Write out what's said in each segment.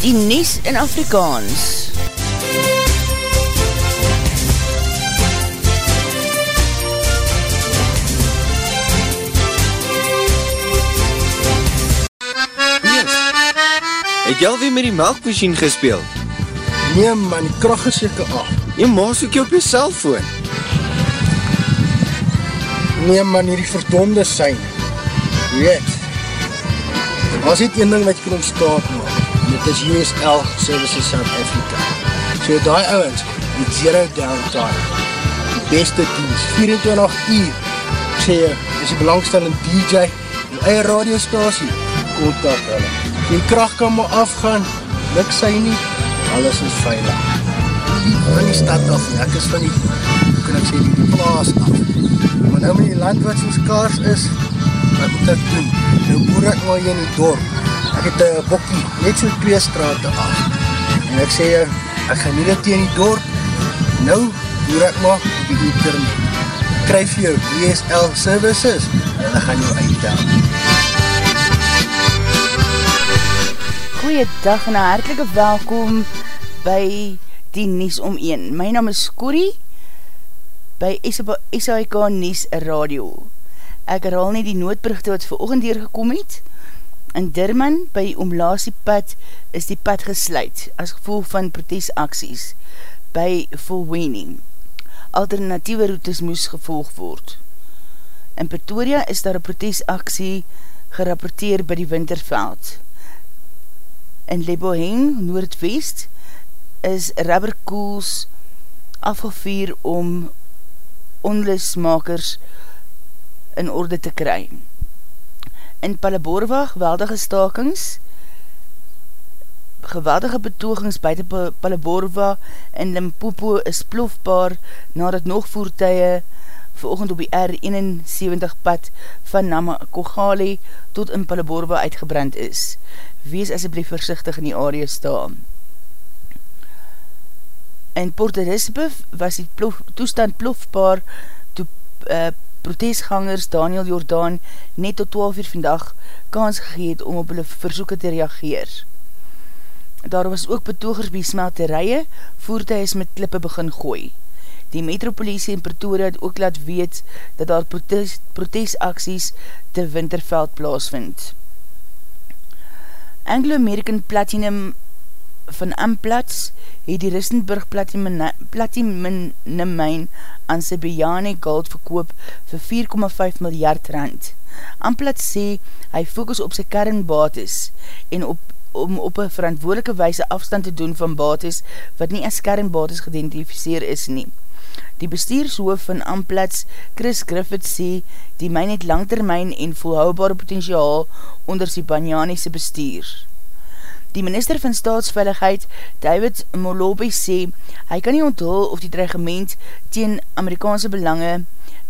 die Nies in Afrikaans. Het jy alweer met die melkmachine gespeeld? Nee man, die kracht is jyke af. Jy maas ook jy op jy cellfoon. Nee man, hierdie verdonde sein. Weet, was dit een ding wat jy kan ontstaan maak. En dit is USL Services South Africa. So die ouwens, met zero downtime. Die beste dienst, 24 uur. Ek sê jy, is die belangstellende DJ, die eie radiostasie, kontak hulle. Die kracht kan maar afgaan, luk sy nie, alles is veilig. Die van die stad af, en ek is van die, hoe kan ek sê, die plaas af. Maar nou met die land wat soos kaars is, wat moet ek doen? Nou boer ek maar hier in die dorp. Ek het een bokkie, net so twee straten af. En ek sê, ek gaan nie dit in die dorp, nou boer ek maar op die internet. Kryf jou DSL services, en ek gaan jou uitdaan. Goeiedag en hartelike welkom by die Nies om 1. My naam is Corrie by SHK Nies Radio. Ek herhaal nie die noodberichte wat vir oogend gekom het. In Durman by Omlasiepad is die pad gesluit as gevolg van protesaksies by Volwening. Alternatieve routes moes gevolg word. In Pretoria is daar een protesaksie gerapporteer by die Winterveld in Leboheng, Noordwest, is rubberkoels afgevier om onlusmakers in orde te kry. In Palaborwa, geweldige stakings, geweldige betogings buiten Palaborwa en Limpopo is plofbaar nadat nog voertuie veroogend op die R71 pad van Namakogale tot in Palaborwa uitgebrand is wees asjeblief versichtig in die area staan. In Port Elizabeth was die plof, toestand plofbaar toe uh, protestgangers Daniel Jordaan net tot 12 uur vandag kans gegeet om op hulle verzoeken te reageer. Daar was ook betogers by smelterije, voertuig met klippe begin gooi. Die metropolisie in Pretoria het ook laat weet dat daar protest, protestaksies te winterveld plaasvind. Anglo-American Platinum van Amplats het die Rissenburg Platinum mine aan Sibiane Gold verkoop vir 4,5 miljard rand. Amplats sê hy focus op sy kernbates en op om op een verantwoordelike wijse afstand te doen van bates wat nie as kernbates gedentificeer is nie. Die bestuurshoof van Amplats, Chris Griffith, sê die myn het langtermijn en volhoubare potentiaal onder sy banyaniese bestuur. Die minister van staatsveiligheid, David Molobi, sê hy kan nie onthul of die dreigement teen Amerikaanse belange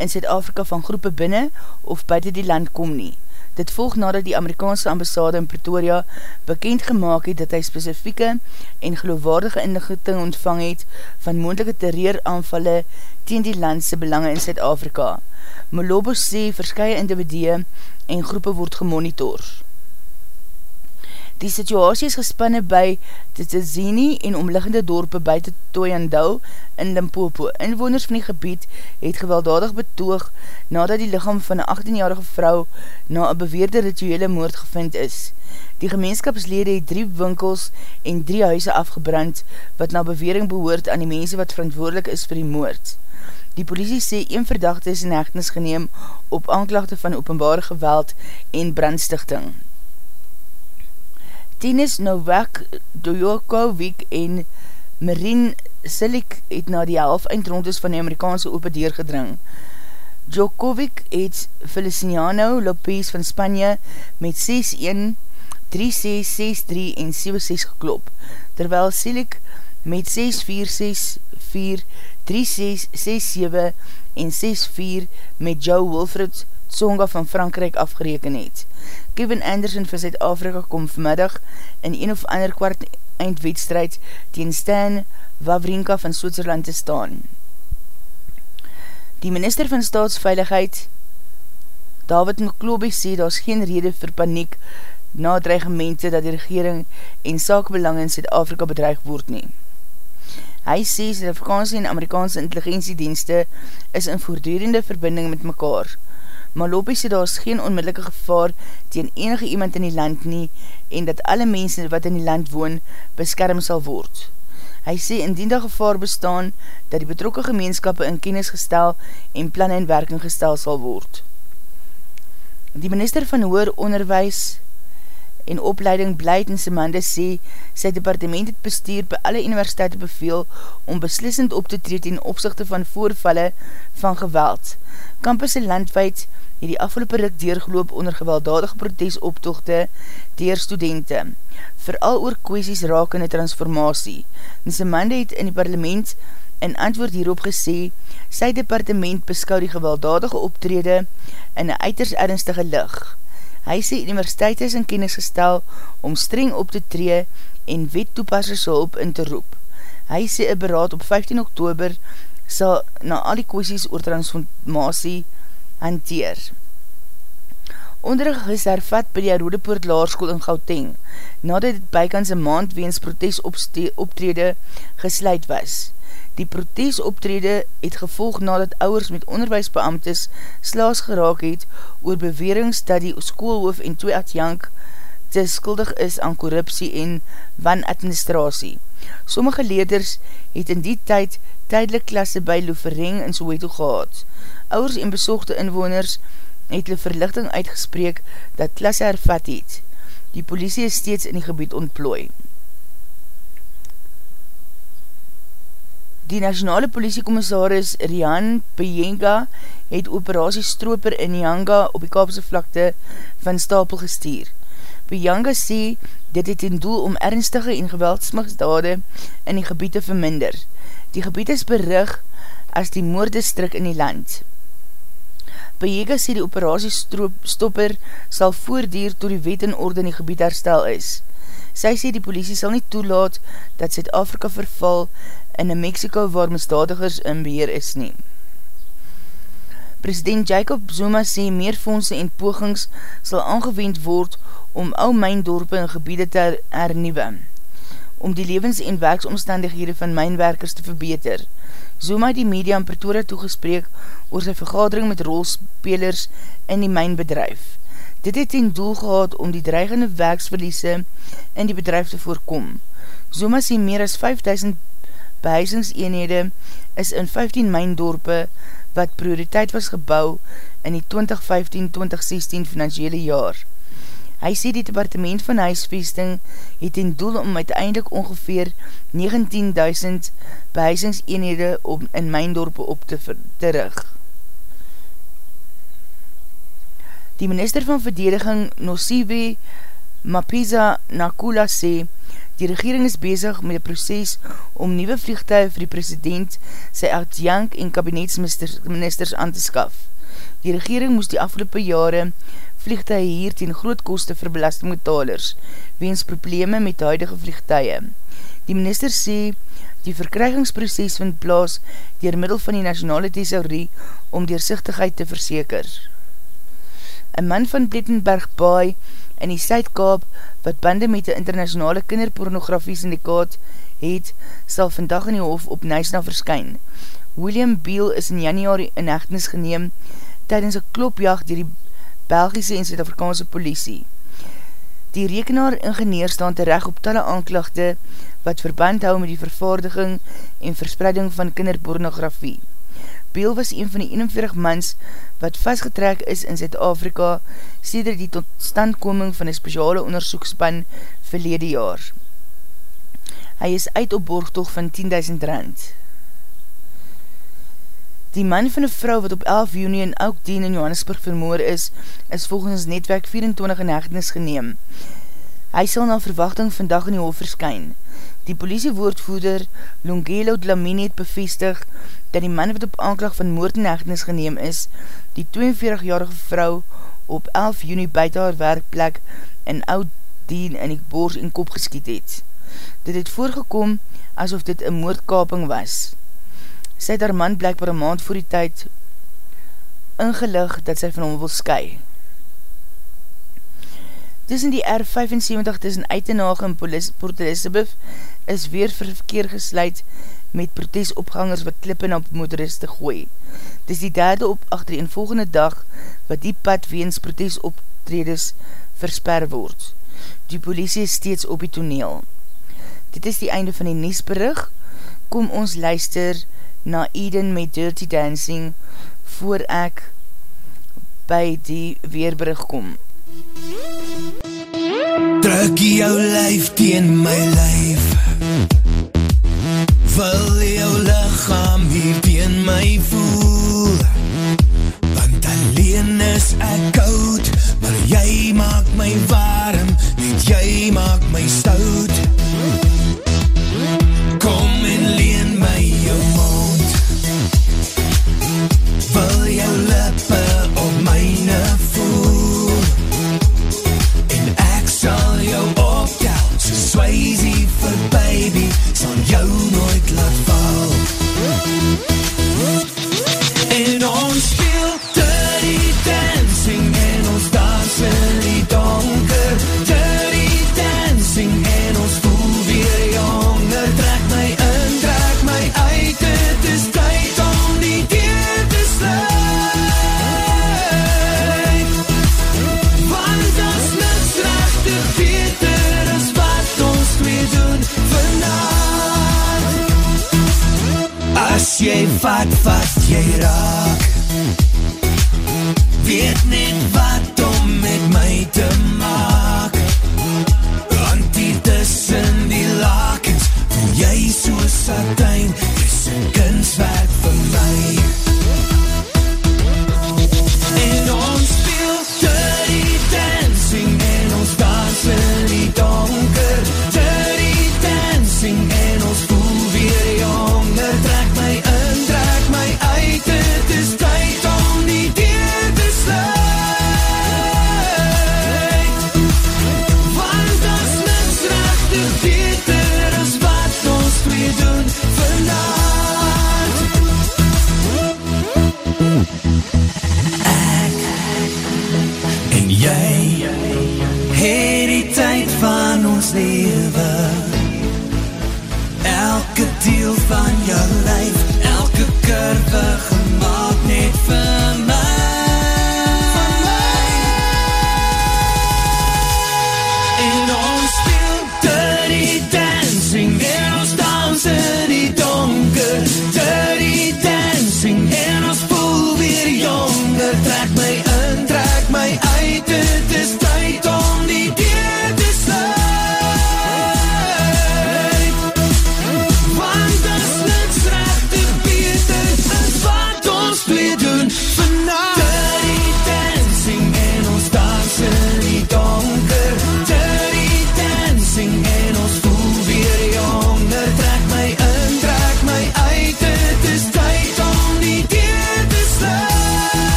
in Zuid-Afrika van groepe binnen of buiten die land kom nie. Dit volg nadat die Amerikaanse ambassade in Pretoria bekend gemaakt het dat hy specifieke en geloofwaardige inlichting ontvang het van moendelike terreuraanvalle teen die landse belange in Zuid-Afrika. Molobo sê verskye individue en groepe word gemonitor. Die situasie is gespanne by Tizini en omliggende dorpe buiten Toyandou in Limpopo. Inwoners van die gebied het gewelddadig betoog nadat die lichaam van een 18-jarige vrou na een beweerde rituele moord gevind is. Die gemeenskapslede het drie winkels en drie huise afgebrand wat na bewering behoort aan die mense wat verantwoordelik is vir die moord. Die politie sê een verdachte is in hechtenis geneem op aanklachte van openbare geweld en brandstichting. Tennis Novak Djokovic en Marine Silik het na die helft eindrondes van die Amerikaanse open deur gedring. Djokovic het Feliciano Lopez van Spanje met 6-1, 3-6, 6-3 en 7-6 geklop, terwyl Silik met 6-4, 6-4, 3-6, 6-7 en 6-4 met Joe Wilfred Tsonga van Frankrijk afgereken het. Kevin Anderson van Zuid-Afrika kom vanmiddag in een of ander kwart eindwedstrijd teen Stan Wawrinka van Switserland te staan. Die minister van staatsveiligheid David McClobie sê daar is geen rede vir paniek na dreigemente dat die regering en saakbelang in Zuid-Afrika bedreig word nie. Hy sê Zuid-Afrikaanse en Amerikaanse intelligentiedienste is in voordurende verbinding met mekaar. Maar Lopie sê daar is geen onmiddellike gevaar teen enige iemand in die land nie en dat alle mense wat in die land woon beskerm sal word. Hy sê indien daar gevaar bestaan dat die betrokke gemeenskappe in kennis gestel en plan en werking gestel sal word. Die minister van Hoer Onderwijs en opleiding Blyde in Semande sê, sy departement het bestuur by alle universiteite beveel om beslissend op te treed in opzichte van voorvalle van geweld. Campusse landwijd het die afgelopen rik deurgeloop onder gewelddadige protesoptochte dier studenten, vooral oor kwesties raak in die transformatie. In Semande het in die parlement in antwoord hierop gesê, sy departement beskou die gewelddadige optrede in een uiters ernstige licht. Hy sê universiteit is in kennis gestel om streng op te tree en wet toepassers hulp in te roep. Hy sê een beraad op 15 oktober sal na al die kwesties oor transformatie hanteer. Onderrig is hervat by die Rodepoort Laarskool in Gauteng, nadat het bykans een maand weens protes optrede gesluit was. Die protesoptrede het gevolg nadat ouwers met onderwijsbeamtes slaas geraak het oor bewerings dat die schoolhoof en twee adjank te skuldig is aan korruptie en wanadministratie. Sommige leerders het in die tyd tydelik klasse by Louvering in Soweto gehad. Ouwers en besochte inwoners het hulle verlichting uitgespreek dat klasse hervat het. Die politie is steeds in die gebied ontplooi. Die nationale politiekommissaris Rian Pienga het operatie Stroper in Nyanga op die Kaapse vlakte van Stapel gestuur. Pienga sê dit het in doel om ernstige en geweldsmigsdade in die gebied te verminder. Die gebied is berig as die moordestrik in die land. Pienga sê die operatie Stopper sal voordier to die wet en orde in die gebied herstel is. Sy sê die politie sal nie toelaat dat Zuid-Afrika verval in een Mexico waar misdadigers in beheer is nie. President Jacob Zuma sê meer fondse en pogings sal aangewend word om ou mijndorpe en gebiede te hernieuwe, om die levens- en werksomstandighede van mijnwerkers te verbeter. Zuma die media in Pretoria toegespreek oor sy vergadering met rolspelers in die mijnbedrijf. Dit het ten doel gehad om die dreigende werksverliese in die bedrijf te voorkom. Zuma sê meer as 5000 behuisingseenhede is in 15 mijndorpe wat prioriteit was gebouw in die 2015-2016 financiële jaar. Hy sê die departement van huisvesting het in doel om uiteindelik ongeveer 19.000 behuisingseenhede in mijndorpe op te terug. Die minister van verdediging Nosiwe Mapisa Nakula sê, Die regering is bezig met die proces om nieuwe vliegtuig vir die president, sy adjank en kabinetsministers aan te skaf. Die regering moes die afgelopen jare vliegtuig hier ten groot koste vir belastingbetalers, weens probleme met huidige vliegtuig. Die minister sê, die verkrygingsproces vind plaas dier middel van die nationale thesaurie om deersichtigheid te verseker. Een man van Blettenberg Baai in die Suidkaap wat bande met die internationale kinderpornografie syndikaat het, sal vandag in die hof op Nysna verskyn. William Beal is in januari in hechtenis geneem tydens een klopjacht dier die Belgische en Zuid-Afrikaanse politie. Die rekenaar ingenieur staan terecht op talle aanklachte wat verband hou met die vervaardiging en verspreiding van kinderpornografie. Beel was een van die 41 mans wat vastgetrek is in Zuid-Afrika sêder die totstandkoming van die speciale onderzoekspan verlede jaar. Hy is uit op borgtoog van 10.000 rand. Die man van die vrou wat op 11 juni in Oukdien in Johannesburg vermoor is, is volgens netwerk 24 in hechtenis geneem. Hy sal na verwachting vandag in die hof verskyn. Die politiewoordvoeder Longelo Dlamini het bevestig dat die man wat op aanklag van moord en hechtenis geneem is, die 42-jarige vrou op 11 juni buiten haar werkplek in oud dien in die boors en kop geskiet het. Dit het voorgekom asof dit een moordkaping was. Sy het haar man blijkbaar een maand voor die tyd ingelig dat sy van hom wil sky. Tussen die R75 tussen Uitenhaag en Port Elizabeth is weer verkeer gesluit met protesopgangers wat klippe op motoriste gooi. Dis die derde op achter een volgende dag wat die pad weens protesoptredes versper word. Die politie is steeds op die toneel. Dit is die einde van die Niesberig. Kom ons luister na Eden met Dirty Dancing voor ek by die weerbrug kom. Druk jou lijf teen my lijf Wil jou lichaam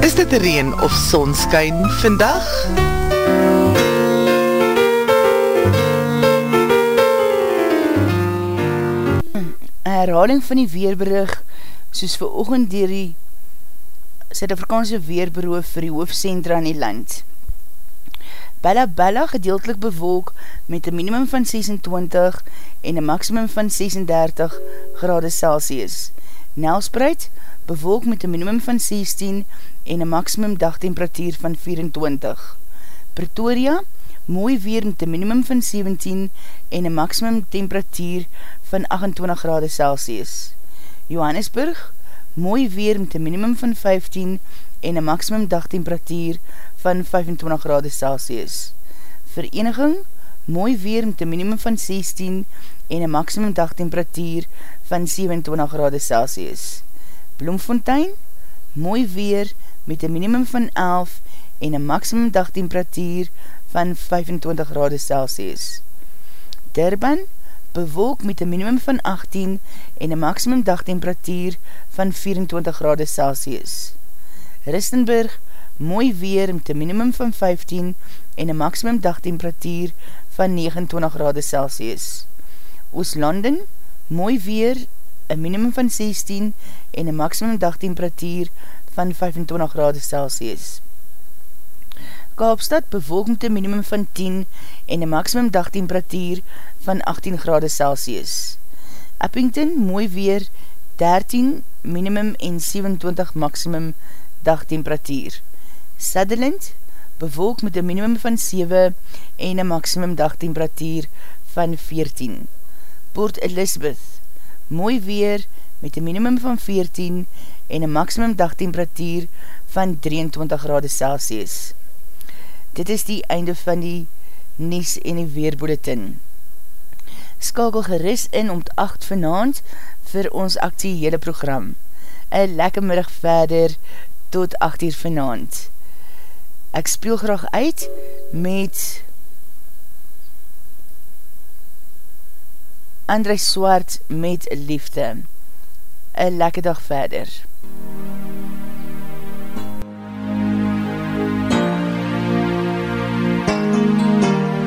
Is dit reen of sonskyn vandag? herhaling van die weerberig soos vir oogend dier die Suid-Afrikaanse Weerbureau vir die hoofdcentra in die land. Bella Bella gedeeltelik bewolk met een minimum van 26 en een maximum van 36 grade Celsius. Nelspreid bewolk met een minimum van 16 en een maximum dagtemperatuur van 24. Pretoria, mooi weer met een minimum van 17 en een maximum temperatuur van 28 grade Celsius. Johannesburg, mooi weer met een minimum van 15 en een maximum dagtemperatuur van 25 grade Celsius. Vereniging, mooi weer met een minimum van 16 en een maximum dagtemperatuur van 27 grade Celsius. Bloemfontein, mooi weer met een minimum van 11 en een maximum dagtemperatuur van 25 grade Celsius. Durban, bewolk met een minimum van 18 en een maximum dagtemperatuur van 24 grade Celsius. Ristenburg, mooi weer met een minimum van 15 en een maximum dagtemperatuur van 29 grade Celsius. Ooslanden, mooi weer, een minimum van 16 en een maximum dagtemperatuur van 25 grade Celsius. Kaapstad bewolk met een minimum van 10 en een maximum dagtemperatuur van 18 grade Celsius. Uppington, mooi weer, 13 minimum en 27 maximum dagtemperatuur. Sutherland, bewolk met een minimum van 7 en een maximum dagtemperatuur van 14. Port Elizabeth, mooi weer met een minimum van 14 en een maximum dagtemperatuur van 23 grade Celsius. Dit is die einde van die Nies en die Weerbulletin. Skakel geris in om 8 vanavond vir ons actiehele program. Een lekker middag verder tot 8 uur vanavond. Ek speel graag uit met André Swart met liefde. Een lekker dag verder.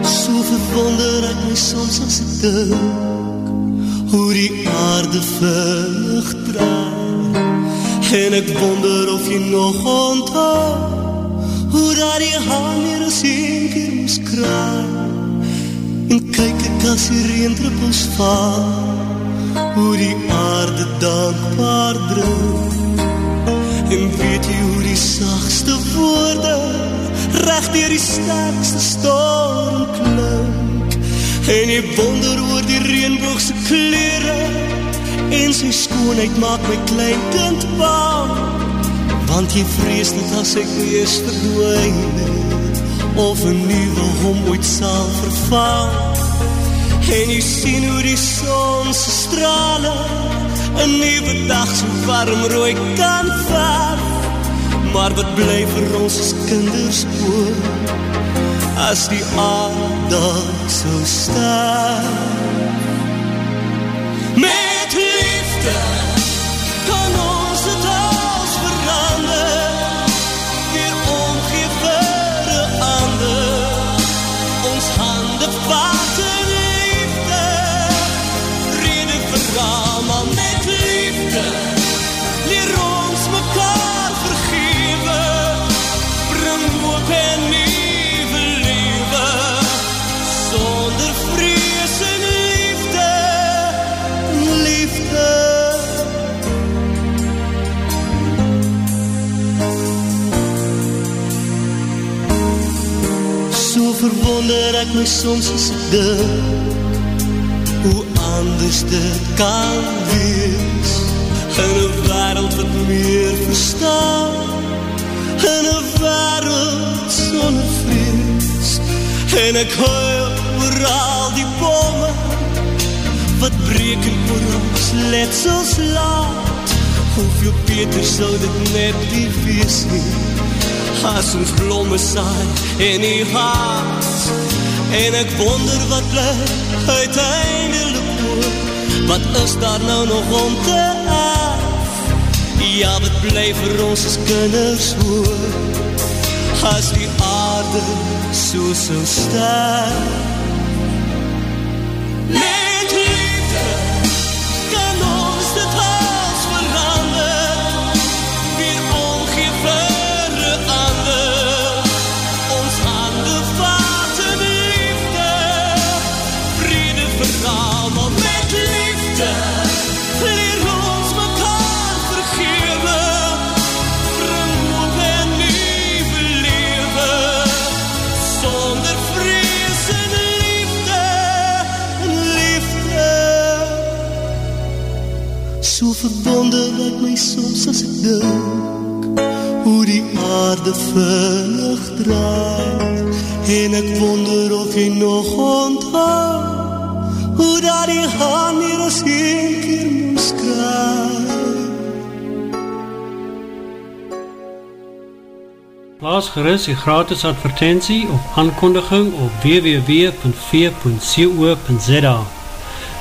So verwonder ek my soms as ek dink Hoe die aarde vlug draai En ek wonder of jy nog onthou Hoe daar die haan hier as een keer moes kraai En kyk ek as die reendruppels val Hoe die aarde dankbaar druk. En weet jy hoe die sagste woorde Recht dier die sterkste storm klink? En jy wonder oor die reenboogse kleren En sy skoonheid maak my klein kind bang. Want jy vrees dat as ek wees verdwijn Of een nieuwe hom ooit sal vervang. En jy sien hoe die sonse strale Een nieuwe dag so warm rooi kan verf Maar wat bly vir ons as kinders oor As die aarde so sterf lyk my soms as ek dink Hoe anders dit kan wees. In een wereld wat meer verstaan. In een wereld sonder vrees. En ek huil oor al die bome Wat breek en oor ons letsels laat. Hoeveel beter sal dit net nie wees nie As ons blomme saai en die haat En ek wonder wat bly uiteindelik oor Wat is daar nou nog om te erf? Ja, wat bly vir ons as kinders hoor. As die aarde so so sterf So verbonde lyk my soms as ek dink Hoe die aarde vinnig draai. En ek wonder of jy nog onthou Hoe daar die haan hier as een keer moes kraai Plaas gerus die gratis advertentie of aankondiging op www.v.co.za